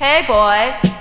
Hey, boy.